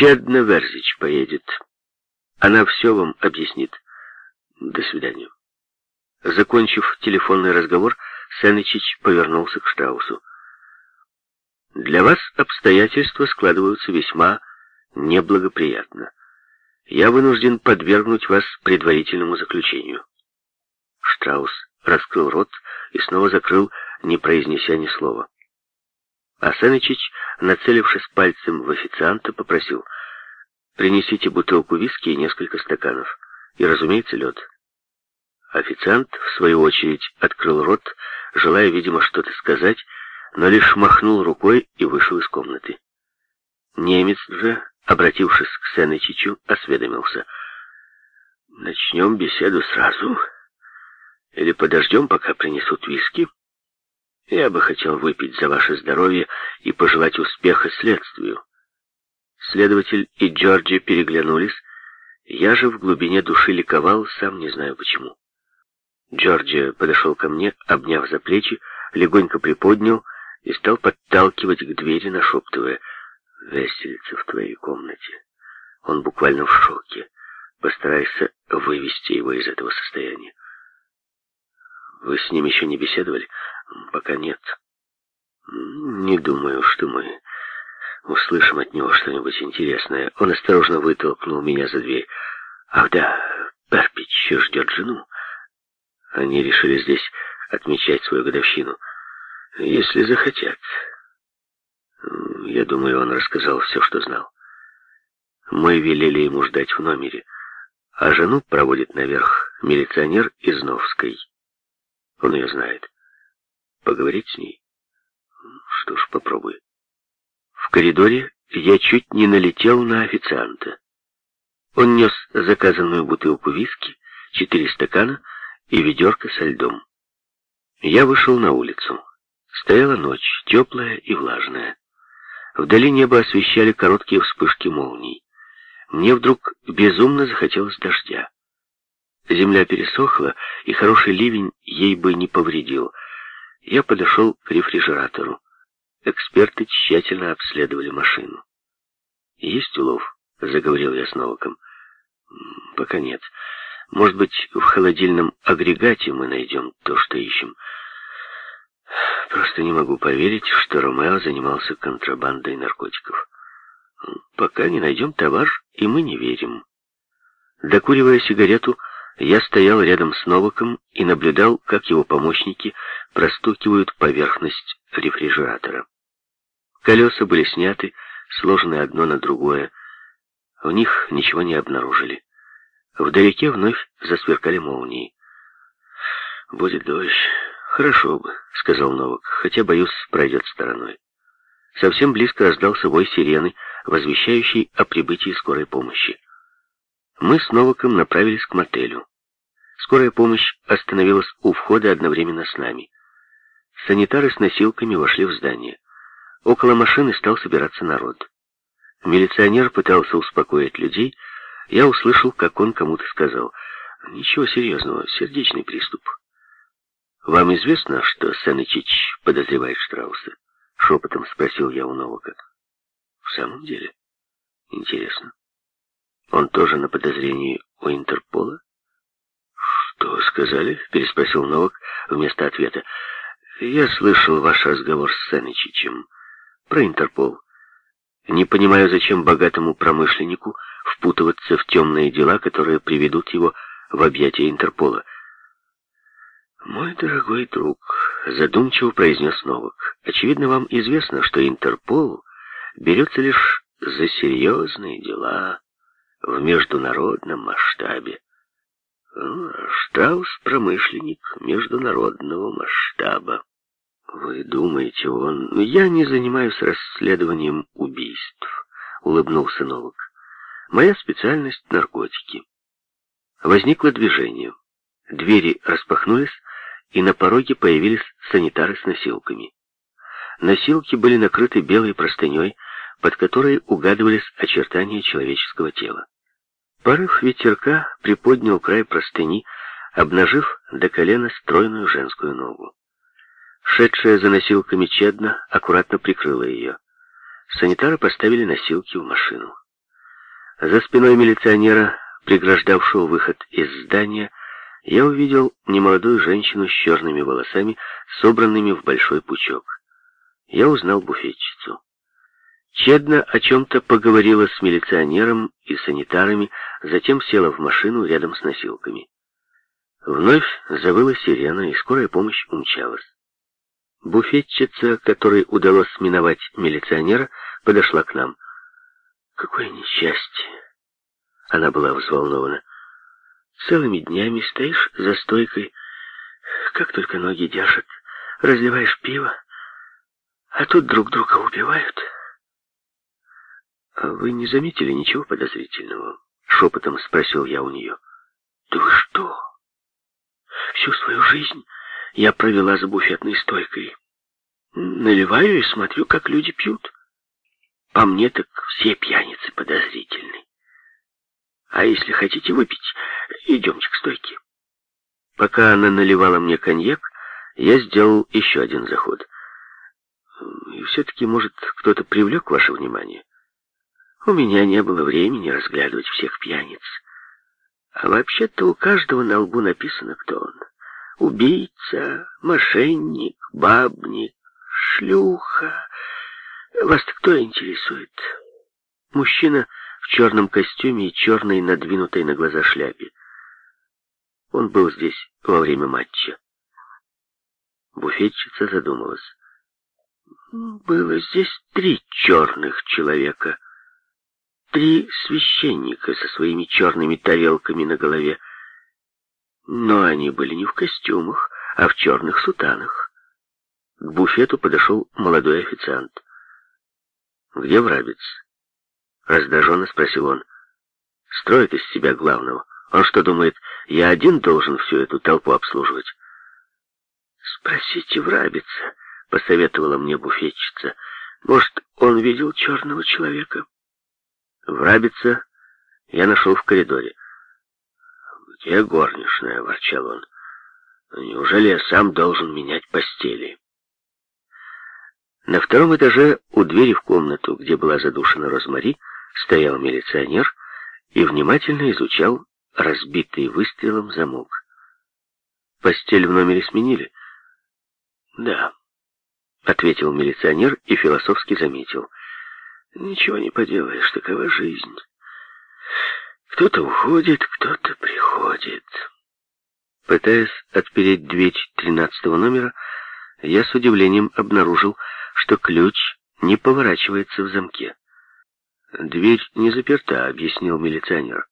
Чедна Верзич поедет. Она все вам объяснит. До свидания. Закончив телефонный разговор, Сенечич повернулся к Штраусу. Для вас обстоятельства складываются весьма неблагоприятно. Я вынужден подвергнуть вас предварительному заключению. Штраус раскрыл рот и снова закрыл, не произнеся ни слова. А Сенечич, нацелившись пальцем в официанта, попросил «Принесите бутылку виски и несколько стаканов, и, разумеется, лед». Официант, в свою очередь, открыл рот, желая, видимо, что-то сказать, но лишь махнул рукой и вышел из комнаты. Немец же, обратившись к Сенечичу, осведомился. «Начнем беседу сразу. Или подождем, пока принесут виски?» Я бы хотел выпить за ваше здоровье и пожелать успеха следствию. Следователь и Джорджи переглянулись. Я же в глубине души ликовал, сам не знаю почему. Джорджи подошел ко мне, обняв за плечи, легонько приподнял и стал подталкивать к двери, нашептывая «Веселится в твоей комнате». Он буквально в шоке. Постарайся вывести его из этого состояния. Вы с ним еще не беседовали? Пока нет. Не думаю, что мы услышим от него что-нибудь интересное. Он осторожно вытолкнул меня за дверь. Ах да, Перпич ждет жену. Они решили здесь отмечать свою годовщину. Если захотят. Я думаю, он рассказал все, что знал. Мы велели ему ждать в номере, а жену проводит наверх милиционер из Новской. Он ее знает. Поговорить с ней? Что ж, попробуй. В коридоре я чуть не налетел на официанта. Он нес заказанную бутылку виски, четыре стакана и ведерко со льдом. Я вышел на улицу. Стояла ночь, теплая и влажная. Вдали небо освещали короткие вспышки молний. Мне вдруг безумно захотелось дождя. Земля пересохла, и хороший ливень ей бы не повредил. Я подошел к рефрижератору. Эксперты тщательно обследовали машину. «Есть улов?» — заговорил я с Новаком. «Пока нет. Может быть, в холодильном агрегате мы найдем то, что ищем. Просто не могу поверить, что Ромео занимался контрабандой наркотиков. Пока не найдем товар, и мы не верим». Докуривая сигарету, я стоял рядом с Новаком и наблюдал, как его помощники простукивают поверхность рефрижератора. Колеса были сняты, сложены одно на другое. В них ничего не обнаружили. Вдалеке вновь засверкали молнии. «Будет дождь. Хорошо бы», — сказал Новак, хотя, боюсь, пройдет стороной. Совсем близко раздался вой сирены, возвещающий о прибытии скорой помощи. Мы с Новаком направились к мотелю. Скорая помощь остановилась у входа одновременно с нами. Санитары с носилками вошли в здание. Около машины стал собираться народ. Милиционер пытался успокоить людей. Я услышал, как он кому-то сказал. «Ничего серьезного, сердечный приступ». «Вам известно, что Санычич подозревает Штрауса?» Шепотом спросил я у Новака. «В самом деле? Интересно. Он тоже на подозрении у Интерпола? Что сказали? Переспросил Новак вместо ответа. Я слышал ваш разговор с Санычичем про Интерпол. Не понимаю, зачем богатому промышленнику впутываться в темные дела, которые приведут его в объятия Интерпола. «Мой дорогой друг», — задумчиво произнес Новак, — «очевидно, вам известно, что Интерпол берется лишь за серьезные дела» в международном масштабе. Штраус — промышленник международного масштаба. Вы думаете, он... Я не занимаюсь расследованием убийств, улыбнулся Новак. Моя специальность — наркотики. Возникло движение. Двери распахнулись, и на пороге появились санитары с носилками. Носилки были накрыты белой простыней, под которой угадывались очертания человеческого тела. Порыв ветерка приподнял край простыни, обнажив до колена стройную женскую ногу. Шедшая за носилками Чедна аккуратно прикрыла ее. Санитары поставили носилки в машину. За спиной милиционера, преграждавшего выход из здания, я увидел немолодую женщину с черными волосами, собранными в большой пучок. Я узнал буфетчицу. Чедно о чем-то поговорила с милиционером и санитарами, затем села в машину рядом с носилками. Вновь завыла сирена, и скорая помощь умчалась. Буфетчица, которой удалось миновать милиционера, подошла к нам. «Какое несчастье!» Она была взволнована. «Целыми днями стоишь за стойкой, как только ноги держат, разливаешь пиво, а тут друг друга убивают». «А вы не заметили ничего подозрительного?» — шепотом спросил я у нее. «Да вы что? Всю свою жизнь я провела за буфетной стойкой. Наливаю и смотрю, как люди пьют. По мне так все пьяницы подозрительны. А если хотите выпить, идемте к стойке». Пока она наливала мне коньяк, я сделал еще один заход. И все-таки, может, кто-то привлек ваше внимание? У меня не было времени разглядывать всех пьяниц. А вообще-то у каждого на лбу написано, кто он. Убийца, мошенник, бабник, шлюха. Вас-то кто интересует? Мужчина в черном костюме и черной надвинутой на глаза шляпе. Он был здесь во время матча. Буфетчица задумалась. Было здесь три черных человека — три священника со своими черными тарелками на голове. Но они были не в костюмах, а в черных сутанах. К буфету подошел молодой официант. «Где врабец?» Раздраженно спросил он. «Строит из себя главного. Он что, думает, я один должен всю эту толпу обслуживать?» «Спросите врабица», — посоветовала мне буфетчица. «Может, он видел черного человека?» Врабица я нашел в коридоре. «Где горничная?» — ворчал он. «Неужели я сам должен менять постели?» На втором этаже у двери в комнату, где была задушена Розмари, стоял милиционер и внимательно изучал разбитый выстрелом замок. «Постель в номере сменили?» «Да», — ответил милиционер и философски заметил — Ничего не поделаешь, такова жизнь. Кто-то уходит, кто-то приходит. Пытаясь отпереть дверь тринадцатого номера, я с удивлением обнаружил, что ключ не поворачивается в замке. «Дверь не заперта», — объяснил милиционер.